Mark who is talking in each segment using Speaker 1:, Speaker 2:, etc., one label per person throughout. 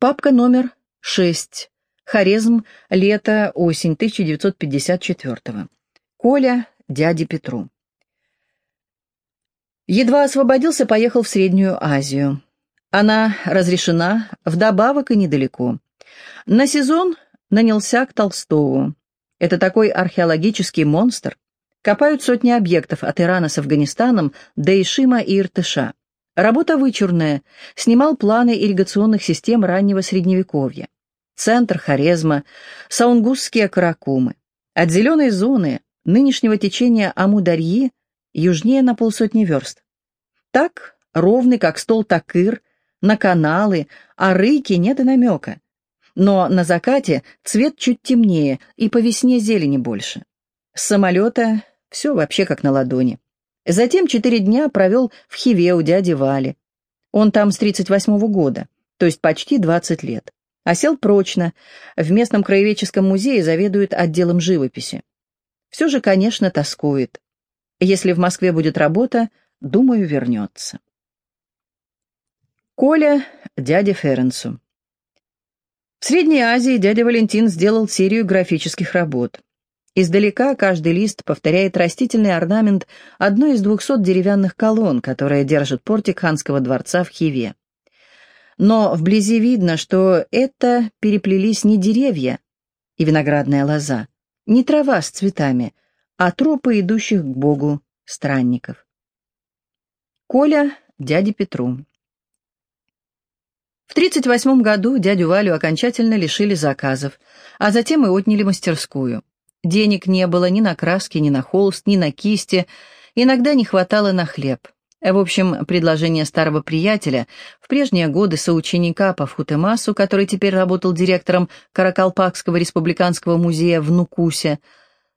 Speaker 1: Папка номер 6. Хорезм. Лето. Осень 1954 Коля дяде Петру. Едва освободился, поехал в Среднюю Азию. Она разрешена, вдобавок и недалеко. На сезон нанялся к Толстову. Это такой археологический монстр. Копают сотни объектов от Ирана с Афганистаном до Ишима и Иртыша. Работа вычурная, снимал планы ирригационных систем раннего Средневековья. Центр Хорезма, Саунгусские Каракумы. От зеленой зоны нынешнего течения Амударьи южнее на полсотни верст. Так, ровный, как стол Такыр, на каналы, а рыки нет и намека. Но на закате цвет чуть темнее и по весне зелени больше. С самолета все вообще как на ладони. Затем четыре дня провел в Хиве у дяди Вали. Он там с 38-го года, то есть почти 20 лет. Осел прочно, в местном краеведческом музее заведует отделом живописи. Все же, конечно, тоскует. Если в Москве будет работа, думаю, вернется. Коля дяде Ференсу. В Средней Азии дядя Валентин сделал серию графических работ. Издалека каждый лист повторяет растительный орнамент одной из двухсот деревянных колонн, которая держит портик ханского дворца в Хиве. Но вблизи видно, что это переплелись не деревья и виноградная лоза, не трава с цветами, а тропы идущих к Богу странников. Коля дяде Петру. В 1938 году дядю Валю окончательно лишили заказов, а затем и отняли мастерскую. Денег не было ни на краски, ни на холст, ни на кисти, иногда не хватало на хлеб. В общем, предложение старого приятеля, в прежние годы соученика по Футемасу, который теперь работал директором Каракалпакского республиканского музея в Нукусе,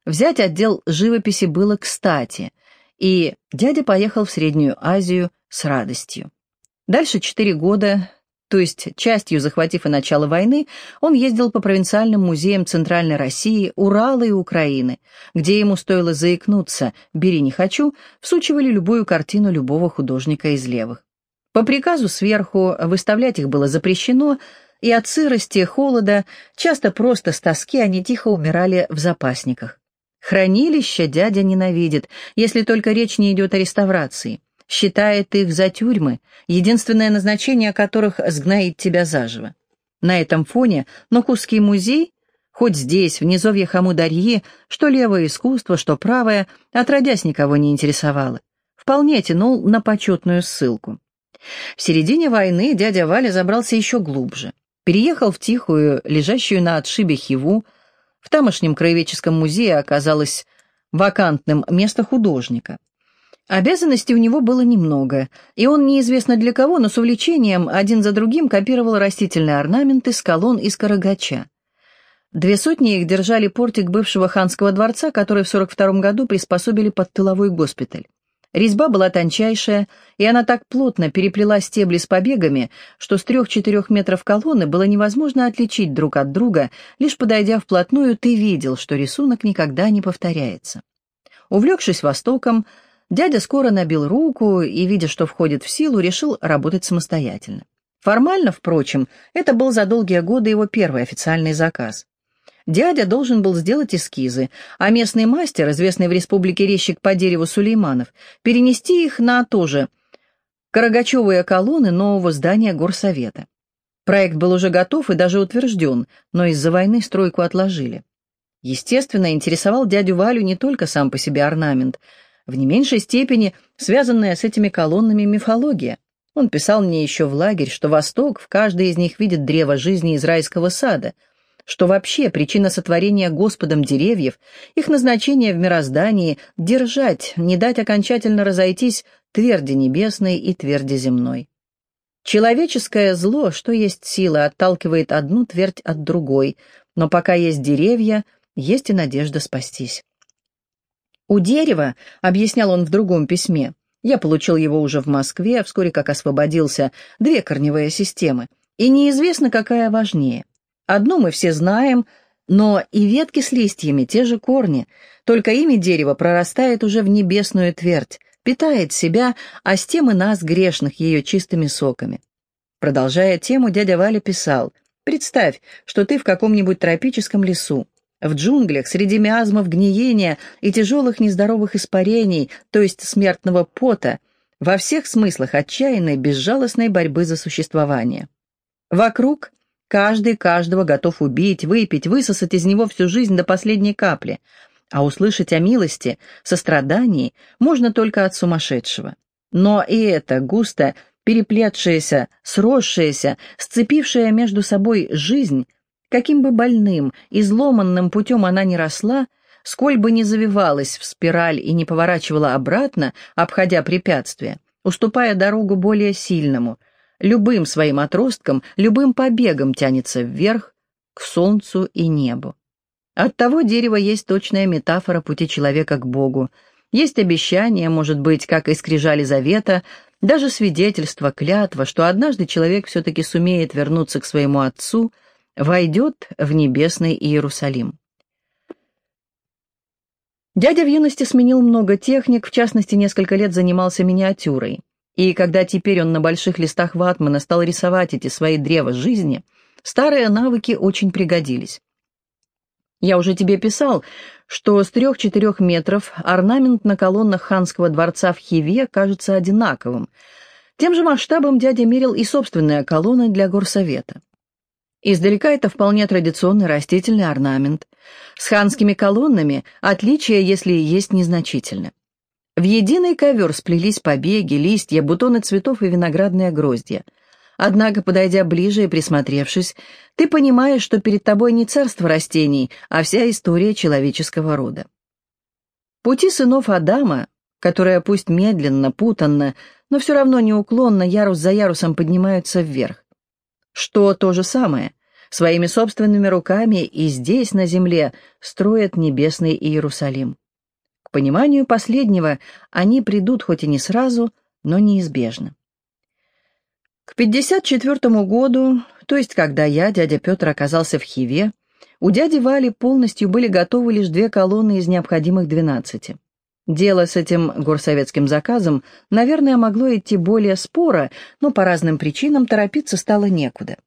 Speaker 1: взять отдел живописи было кстати, и дядя поехал в Среднюю Азию с радостью. Дальше четыре года то есть частью захватив и начало войны, он ездил по провинциальным музеям Центральной России, Урала и Украины, где ему стоило заикнуться «бери не хочу», всучивали любую картину любого художника из левых. По приказу сверху выставлять их было запрещено, и от сырости, холода, часто просто с тоски они тихо умирали в запасниках. Хранилище дядя ненавидит, если только речь не идет о реставрации считает их за тюрьмы, единственное назначение которых сгноит тебя заживо. На этом фоне Нокусский музей, хоть здесь, в низовье Хамударьи, что левое искусство, что правое, отродясь никого не интересовало, вполне тянул на почетную ссылку. В середине войны дядя Валя забрался еще глубже. Переехал в тихую, лежащую на отшибе Хиву. В тамошнем краеведческом музее оказалось вакантным место художника. Обязанностей у него было немного, и он неизвестно для кого, но с увлечением один за другим копировал растительные орнаменты с колонн из Карагача. Две сотни их держали портик бывшего ханского дворца, который в 42 году приспособили под тыловой госпиталь. Резьба была тончайшая, и она так плотно переплела стебли с побегами, что с трех-четырех метров колонны было невозможно отличить друг от друга, лишь подойдя вплотную, ты видел, что рисунок никогда не повторяется. Увлекшись Востоком, Дядя скоро набил руку и, видя, что входит в силу, решил работать самостоятельно. Формально, впрочем, это был за долгие годы его первый официальный заказ. Дядя должен был сделать эскизы, а местный мастер, известный в республике резчик по дереву Сулейманов, перенести их на тоже Карагачевые колонны нового здания горсовета. Проект был уже готов и даже утвержден, но из-за войны стройку отложили. Естественно, интересовал дядю Валю не только сам по себе орнамент – в не меньшей степени связанная с этими колоннами мифология. Он писал мне еще в лагерь, что Восток в каждой из них видит древо жизни из райского сада, что вообще причина сотворения Господом деревьев, их назначение в мироздании — держать, не дать окончательно разойтись тверди небесной и тверди земной. Человеческое зло, что есть сила, отталкивает одну твердь от другой, но пока есть деревья, есть и надежда спастись. У дерева, объяснял он в другом письме, я получил его уже в Москве, вскоре как освободился, две корневые системы, и неизвестно, какая важнее. Одну мы все знаем, но и ветки с листьями, те же корни, только ими дерево прорастает уже в небесную твердь, питает себя, а с тем и нас, грешных, ее чистыми соками. Продолжая тему, дядя Валя писал, «Представь, что ты в каком-нибудь тропическом лесу, в джунглях, среди миазмов гниения и тяжелых нездоровых испарений, то есть смертного пота, во всех смыслах отчаянной, безжалостной борьбы за существование. Вокруг каждый каждого готов убить, выпить, высосать из него всю жизнь до последней капли, а услышать о милости, сострадании можно только от сумасшедшего. Но и это густо переплетшаяся, сросшаяся, сцепившая между собой жизнь, каким бы больным, изломанным путем она ни росла, сколь бы ни завивалась в спираль и не поворачивала обратно, обходя препятствия, уступая дорогу более сильному, любым своим отросткам, любым побегом тянется вверх, к солнцу и небу. Оттого дерево есть точная метафора пути человека к Богу, есть обещание, может быть, как и скрижали завета, даже свидетельство, клятва, что однажды человек все-таки сумеет вернуться к своему Отцу, войдет в небесный Иерусалим. Дядя в юности сменил много техник, в частности, несколько лет занимался миниатюрой. И когда теперь он на больших листах ватмана стал рисовать эти свои древа жизни, старые навыки очень пригодились. Я уже тебе писал, что с трех-четырех метров орнамент на колоннах ханского дворца в Хиве кажется одинаковым. Тем же масштабом дядя мерил и собственные колонны для горсовета. Издалека это вполне традиционный растительный орнамент. С ханскими колоннами отличие, если и есть, незначительно. В единый ковер сплелись побеги, листья, бутоны цветов и виноградные гроздья – Однако, подойдя ближе и присмотревшись, ты понимаешь, что перед тобой не царство растений, а вся история человеческого рода. Пути сынов Адама, которые пусть медленно, путанно, но все равно неуклонно ярус за ярусом поднимаются вверх. Что то же самое, своими собственными руками и здесь, на земле, строят небесный Иерусалим. К пониманию последнего они придут хоть и не сразу, но неизбежно. К 54 году, то есть когда я, дядя Петр, оказался в Хиве, у дяди Вали полностью были готовы лишь две колонны из необходимых 12. Дело с этим горсоветским заказом, наверное, могло идти более споро, но по разным причинам торопиться стало некуда.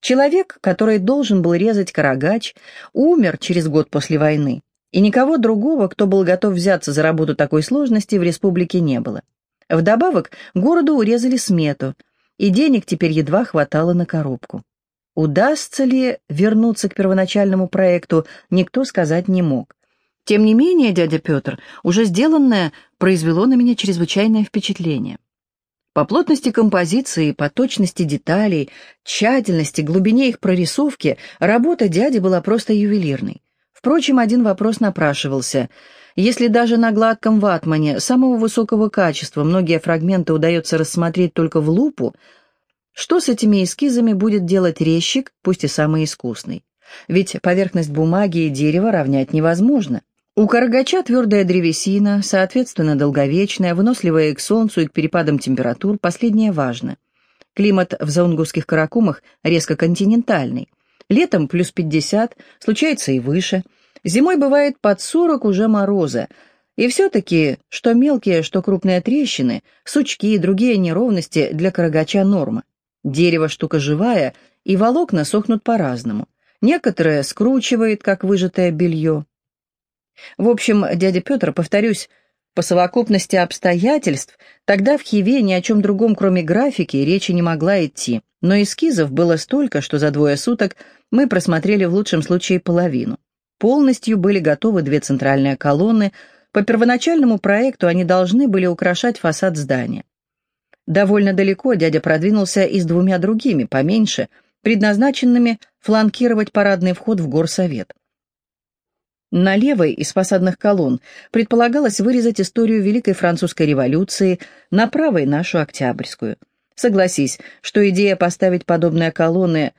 Speaker 1: Человек, который должен был резать карагач, умер через год после войны, и никого другого, кто был готов взяться за работу такой сложности, в республике не было. Вдобавок, городу урезали смету – и денег теперь едва хватало на коробку. Удастся ли вернуться к первоначальному проекту, никто сказать не мог. Тем не менее, дядя Петр, уже сделанное произвело на меня чрезвычайное впечатление. По плотности композиции, по точности деталей, тщательности, глубине их прорисовки работа дяди была просто ювелирной. Впрочем, один вопрос напрашивался — если даже на гладком ватмане самого высокого качества многие фрагменты удается рассмотреть только в лупу, что с этими эскизами будет делать резчик, пусть и самый искусный? Ведь поверхность бумаги и дерева равнять невозможно. У карагача твердая древесина, соответственно, долговечная, выносливая к солнцу и к перепадам температур, последнее важно. Климат в заунгусских каракумах резко континентальный. Летом плюс 50, случается и выше – Зимой бывает под сорок уже мороза, и все-таки, что мелкие, что крупные трещины, сучки и другие неровности для карагача норма. Дерево штука живая, и волокна сохнут по-разному. Некоторые скручивает, как выжатое белье. В общем, дядя Петр, повторюсь, по совокупности обстоятельств, тогда в Хиве ни о чем другом, кроме графики, речи не могла идти, но эскизов было столько, что за двое суток мы просмотрели в лучшем случае половину. Полностью были готовы две центральные колонны, по первоначальному проекту они должны были украшать фасад здания. Довольно далеко дядя продвинулся и с двумя другими, поменьше, предназначенными фланкировать парадный вход в горсовет. На левой из фасадных колонн предполагалось вырезать историю Великой Французской революции, на правой — нашу Октябрьскую. Согласись, что идея поставить подобные колонны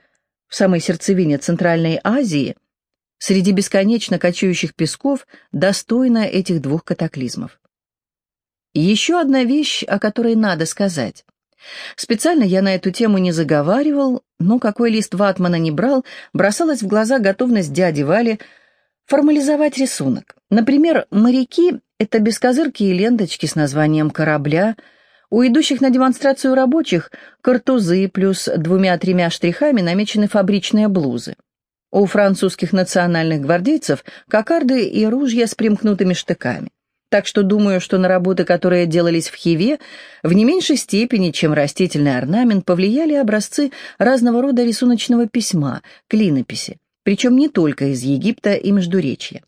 Speaker 1: в самой сердцевине Центральной Азии — среди бесконечно кочующих песков достойна этих двух катаклизмов. еще одна вещь, о которой надо сказать. Специально я на эту тему не заговаривал, но какой лист ватмана не брал, бросалась в глаза готовность дяди Вали формализовать рисунок. Например, моряки — это бескозыркие ленточки с названием корабля, У идущих на демонстрацию рабочих картузы плюс двумя-тремя штрихами намечены фабричные блузы. У французских национальных гвардейцев кокарды и ружья с примкнутыми штыками. Так что думаю, что на работы, которые делались в Хиве, в не меньшей степени, чем растительный орнамент, повлияли образцы разного рода рисуночного письма, клинописи, причем не только из Египта и Междуречья.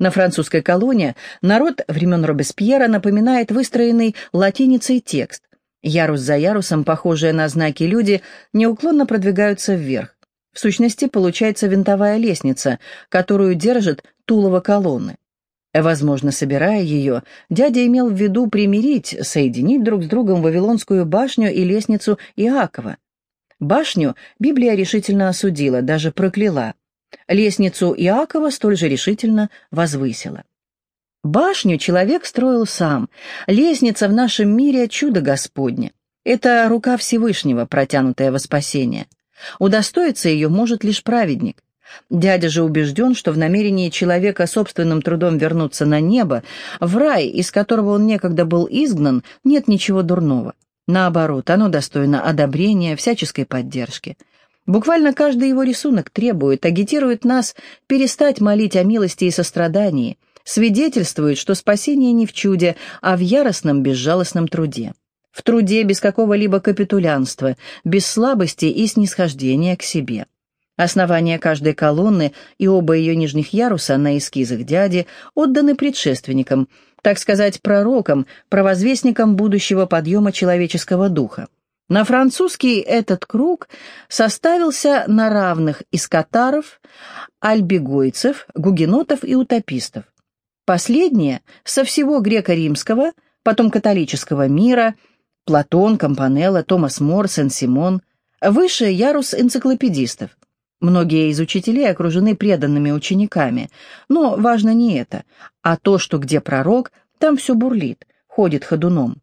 Speaker 1: На французской колонии народ времен Робеспьера напоминает выстроенный латиницей текст. Ярус за ярусом, похожие на знаки люди, неуклонно продвигаются вверх. В сущности, получается винтовая лестница, которую держит тулово колонны. Возможно, собирая ее, дядя имел в виду примирить, соединить друг с другом Вавилонскую башню и лестницу Иакова. Башню Библия решительно осудила, даже прокляла. Лестницу Иакова столь же решительно возвысила. Башню человек строил сам, лестница в нашем мире — чудо Господне. Это рука Всевышнего, протянутая во спасение. Удостоиться ее может лишь праведник. Дядя же убежден, что в намерении человека собственным трудом вернуться на небо, в рай, из которого он некогда был изгнан, нет ничего дурного. Наоборот, оно достойно одобрения, всяческой поддержки. Буквально каждый его рисунок требует, агитирует нас перестать молить о милости и сострадании, свидетельствует, что спасение не в чуде, а в яростном, безжалостном труде. В труде без какого-либо капитулянства, без слабости и снисхождения к себе. Основание каждой колонны и оба ее нижних яруса на эскизах дяди отданы предшественникам, так сказать, пророкам, провозвестникам будущего подъема человеческого духа. На французский этот круг составился на равных из катаров, альбегойцев, гугенотов и утопистов. Последние со всего греко-римского, потом католического мира, Платон, Компанелло, Томас Мор, Сен-Симон, выше ярус энциклопедистов. Многие из учителей окружены преданными учениками, но важно не это, а то, что где пророк, там все бурлит, ходит ходуном.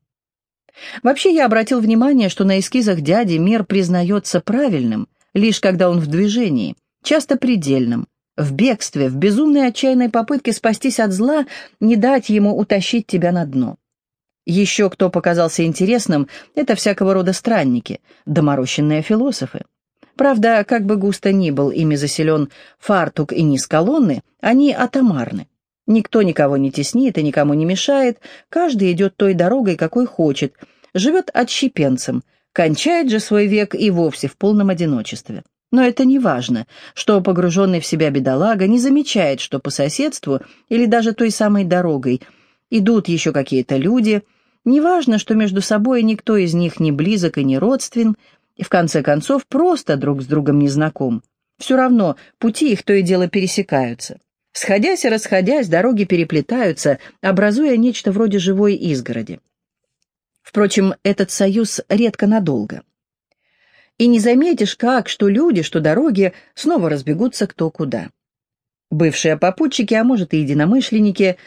Speaker 1: Вообще я обратил внимание, что на эскизах дяди мир признается правильным, лишь когда он в движении, часто предельным, в бегстве, в безумной отчаянной попытке спастись от зла, не дать ему утащить тебя на дно. Еще кто показался интересным, это всякого рода странники, доморощенные философы. Правда, как бы густо ни был ими заселен фартук и низ колонны, они атомарны. Никто никого не теснит и никому не мешает, каждый идет той дорогой, какой хочет, живет отщепенцем, кончает же свой век и вовсе в полном одиночестве. Но это не важно, что погруженный в себя бедолага не замечает, что по соседству или даже той самой дорогой идут еще какие-то люди, не важно, что между собой никто из них не близок и не родствен, и в конце концов просто друг с другом не знаком. Все равно пути их то и дело пересекаются. Сходясь и расходясь, дороги переплетаются, образуя нечто вроде живой изгороди. Впрочем, этот союз редко надолго. И не заметишь, как, что люди, что дороги снова разбегутся кто куда. Бывшие попутчики, а может и единомышленники,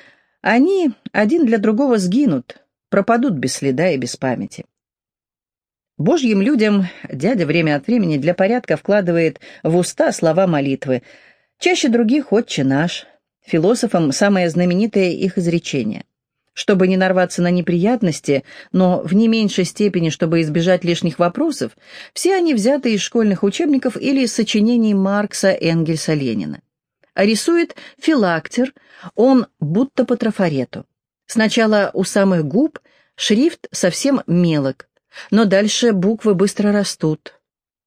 Speaker 1: они один для другого сгинут, пропадут без следа и без памяти. Божьим людям дядя время от времени для порядка вкладывает в уста слова молитвы. Чаще других «Отче наш». Философам самое знаменитое их изречение. Чтобы не нарваться на неприятности, но в не меньшей степени, чтобы избежать лишних вопросов, все они взяты из школьных учебников или из сочинений Маркса, Энгельса, Ленина. А рисует филактер, он будто по трафарету. Сначала у самых губ шрифт совсем мелок, но дальше буквы быстро растут.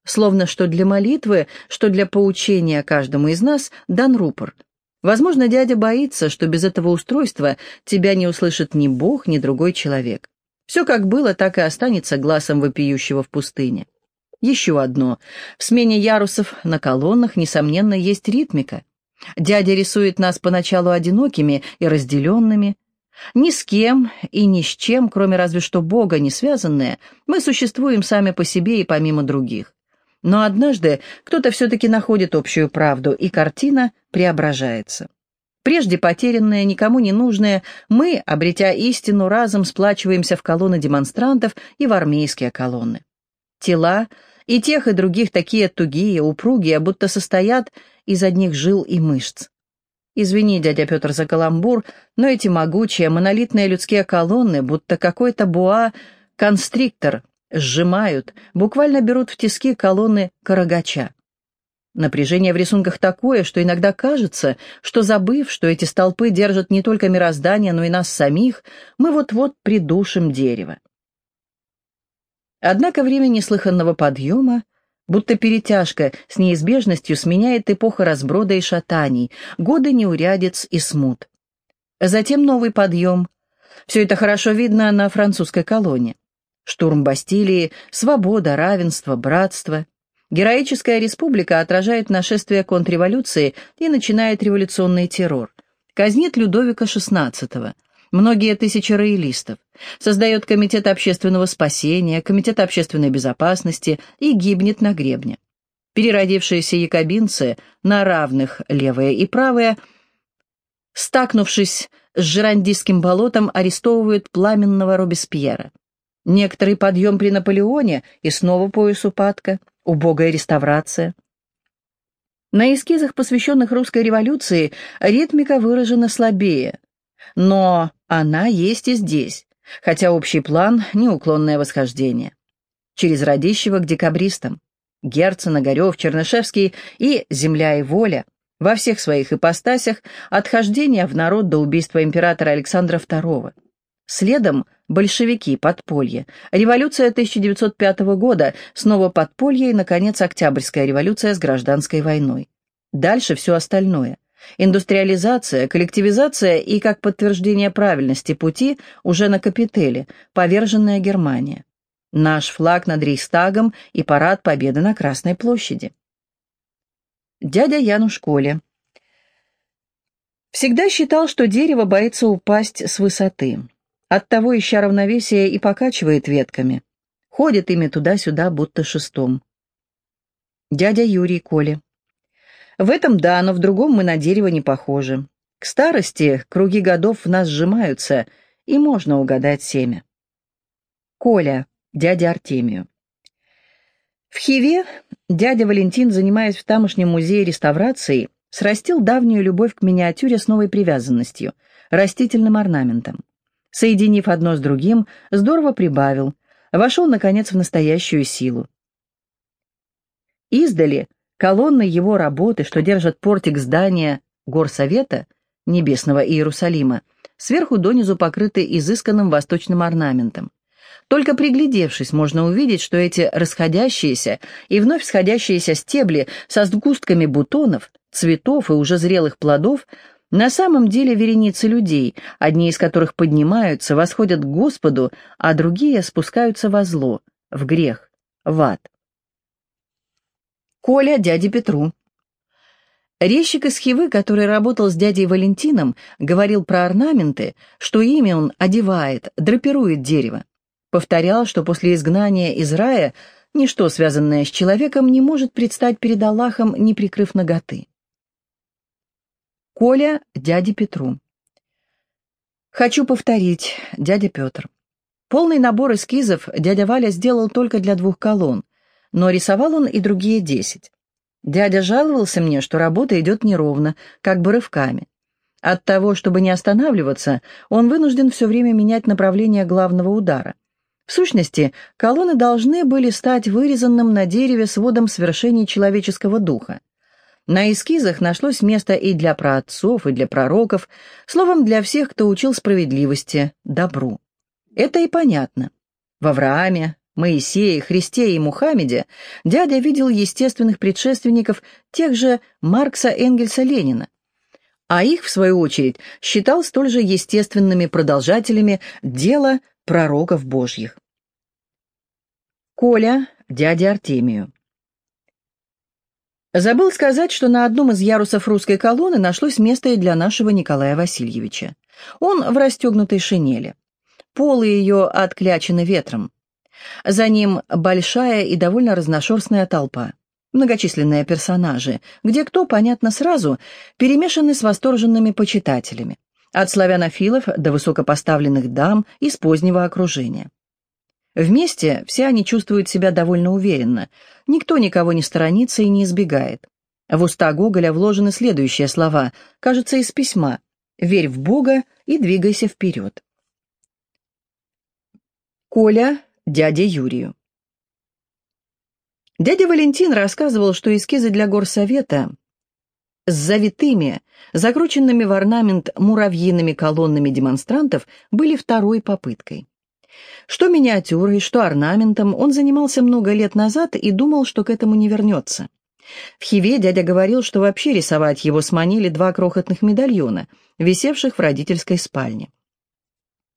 Speaker 1: Словно что для молитвы, что для поучения каждому из нас дан рупор. Возможно, дядя боится, что без этого устройства тебя не услышит ни Бог, ни другой человек. Все как было, так и останется глазом вопиющего в пустыне. Еще одно. В смене ярусов на колоннах, несомненно, есть ритмика. Дядя рисует нас поначалу одинокими и разделенными, ни с кем и ни с чем, кроме разве что Бога не связанные, мы существуем сами по себе и помимо других. Но однажды кто-то все-таки находит общую правду, и картина преображается. Прежде потерянные, никому не нужные, мы, обретя истину, разом сплачиваемся в колонны демонстрантов и в армейские колонны. Тела и тех, и других такие тугие, упругие, будто состоят из одних жил и мышц. Извини, дядя Петр, за каламбур, но эти могучие, монолитные людские колонны, будто какой-то буа, констриктор, сжимают, буквально берут в тиски колонны карагача. Напряжение в рисунках такое, что иногда кажется, что забыв, что эти столпы держат не только мироздание, но и нас самих, мы вот-вот придушим дерево. Однако время неслыханного подъема, будто перетяжка с неизбежностью сменяет эпоха разброда и шатаний, годы неурядиц и смут. Затем новый подъем. Все это хорошо видно на французской колонне. Штурм Бастилии, свобода, равенство, братство. Героическая республика отражает нашествие контрреволюции и начинает революционный террор. Казнит Людовика XVI, многие тысячи роялистов, создает Комитет общественного спасения, Комитет общественной безопасности и гибнет на гребне. Переродившиеся якобинцы, на равных левые и правые, стакнувшись с Жерандийским болотом, арестовывают пламенного Робеспьера. Некоторый подъем при Наполеоне и снова пояс упадка, убогая реставрация. На эскизах, посвященных русской революции, ритмика выражена слабее, но она есть и здесь, хотя общий план — неуклонное восхождение. Через Радищева к декабристам. Герцен, Огарев, Чернышевский и «Земля и воля» во всех своих ипостасях отхождение в народ до убийства императора Александра II. Следом большевики, подполье, революция 1905 года, снова подполье и, наконец, Октябрьская революция с гражданской войной. Дальше все остальное. Индустриализация, коллективизация и, как подтверждение правильности пути, уже на капителе, поверженная Германия. Наш флаг над Рейхстагом и парад победы на Красной площади. Дядя Яну школе. Всегда считал, что дерево боится упасть с высоты. Оттого, ища равновесия, и покачивает ветками. Ходит ими туда-сюда, будто шестом. Дядя Юрий Коли. В этом да, но в другом мы на дерево не похожи. К старости круги годов в нас сжимаются, и можно угадать семя. Коля, дядя Артемию. В Хиве дядя Валентин, занимаясь в тамошнем музее реставрации, срастил давнюю любовь к миниатюре с новой привязанностью, растительным орнаментом соединив одно с другим, здорово прибавил, вошел, наконец, в настоящую силу. Издали колонны его работы, что держат портик здания Горсовета Небесного Иерусалима, сверху донизу покрыты изысканным восточным орнаментом. Только приглядевшись, можно увидеть, что эти расходящиеся и вновь сходящиеся стебли со сгустками бутонов, цветов и уже зрелых плодов на самом деле вереницы людей, одни из которых поднимаются, восходят к Господу, а другие спускаются во зло, в грех, в ад. Коля дяде Петру. Резчик из Хивы, который работал с дядей Валентином, говорил про орнаменты, что ими он одевает, драпирует дерево. Повторял, что после изгнания из рая ничто, связанное с человеком, не может предстать перед Аллахом, не прикрыв ноготы. Коля дяде Петру. Хочу повторить, дядя Петр. Полный набор эскизов дядя Валя сделал только для двух колонн, но рисовал он и другие десять. Дядя жаловался мне, что работа идет неровно, как бы рывками. От того, чтобы не останавливаться, он вынужден все время менять направление главного удара. В сущности, колонны должны были стать вырезанным на дереве сводом свершений человеческого духа. На эскизах нашлось место и для праотцов, и для пророков, словом, для всех, кто учил справедливости, добру. Это и понятно. В Аврааме, Моисее, Христе и Мухаммеде дядя видел естественных предшественников тех же Маркса, Энгельса, Ленина, а их, в свою очередь, считал столь же естественными продолжателями дела пророков Божьих. Коля, дядя Артемию. Забыл сказать, что на одном из ярусов русской колонны нашлось место и для нашего Николая Васильевича. Он в расстегнутой шинели. Полы ее отклячены ветром. За ним большая и довольно разношерстная толпа. Многочисленные персонажи, где кто, понятно сразу, перемешаны с восторженными почитателями. От славянофилов до высокопоставленных дам из позднего окружения. Вместе все они чувствуют себя довольно уверенно. Никто никого не сторонится и не избегает. В уста Гоголя вложены следующие слова, кажется, из письма «Верь в Бога и двигайся вперед». Коля дяде Юрию. Дядя Валентин рассказывал, что эскизы для горсовета с завитыми, закрученными в орнамент муравьиными колоннами демонстрантов были второй попыткой. Что миниатюрой, что орнаментом он занимался много лет назад и думал, что к этому не вернется. В Хиве дядя говорил, что вообще рисовать его сманили два крохотных медальона, висевших в родительской спальне.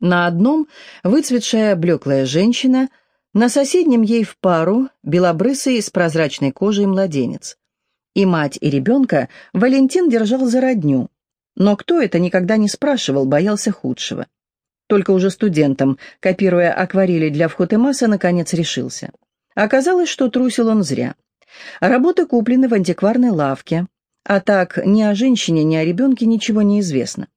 Speaker 1: На одном выцветшая блеклая женщина, на соседнем ей в пару белобрысый с прозрачной кожей младенец. И мать, и ребенка Валентин держал за родню. Но кто это, никогда не спрашивал, боялся худшего. Только уже студентом, копируя акварели для Вхотемаса, наконец решился. Оказалось, что трусил он зря. Работы куплены в антикварной лавке, а так ни о женщине, ни о ребенке ничего не известно.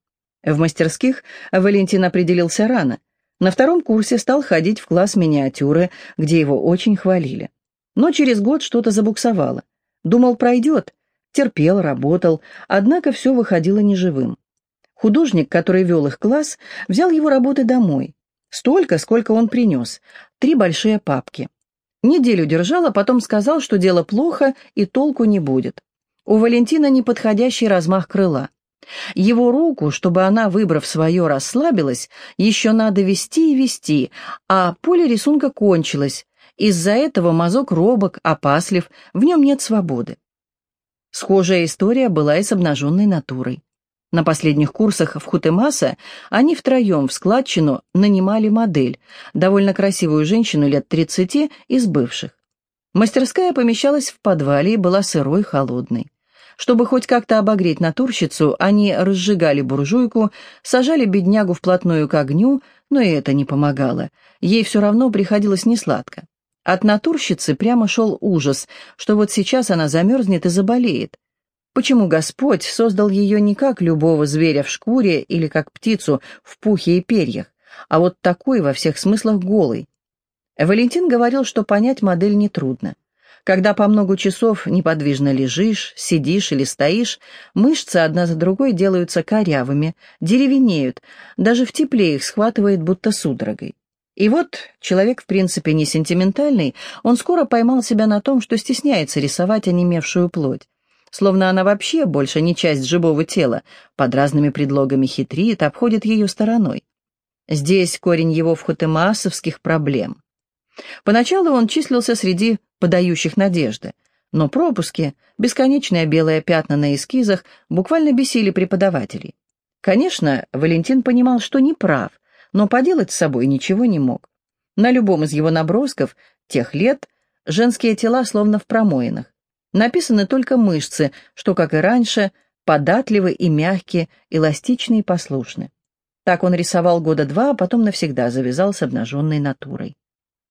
Speaker 1: В мастерских Валентин определился рано. На втором курсе стал ходить в класс миниатюры, где его очень хвалили. Но через год что-то забуксовало. Думал, пройдет. Терпел, работал, однако все выходило неживым. Художник, который вел их класс, взял его работы домой. Столько, сколько он принес. Три большие папки. Неделю держал, а потом сказал, что дело плохо и толку не будет. У Валентина неподходящий размах крыла. Его руку, чтобы она, выбрав свое, расслабилась, еще надо вести и вести, а поле рисунка кончилось. Из-за этого мазок робок, опаслив, в нем нет свободы. Схожая история была и с обнаженной натурой. На последних курсах в Хутемаса они втроем в складчину нанимали модель, довольно красивую женщину лет 30 из бывших. Мастерская помещалась в подвале и была сырой, холодной. Чтобы хоть как-то обогреть натурщицу, они разжигали буржуйку, сажали беднягу вплотную к огню, но и это не помогало. Ей все равно приходилось несладко. От натурщицы прямо шел ужас, что вот сейчас она замерзнет и заболеет. Почему Господь создал ее не как любого зверя в шкуре или как птицу в пухе и перьях, а вот такой во всех смыслах голый? Валентин говорил, что понять модель нетрудно. Когда по много часов неподвижно лежишь, сидишь или стоишь, мышцы одна за другой делаются корявыми, деревенеют, даже в тепле их схватывает будто судорогой. И вот человек, в принципе, не сентиментальный, он скоро поймал себя на том, что стесняется рисовать онемевшую плоть. Словно она вообще больше не часть живого тела, под разными предлогами хитрит, обходит ее стороной. Здесь корень его вхотемаасовских проблем. Поначалу он числился среди подающих надежды, но пропуски, бесконечные белые пятна на эскизах буквально бесили преподавателей. Конечно, Валентин понимал, что не прав, но поделать с собой ничего не мог. На любом из его набросков тех лет женские тела словно в промоинах. Написаны только мышцы, что, как и раньше, податливы и мягкие, эластичны и послушны. Так он рисовал года два, а потом навсегда завязал с обнаженной натурой.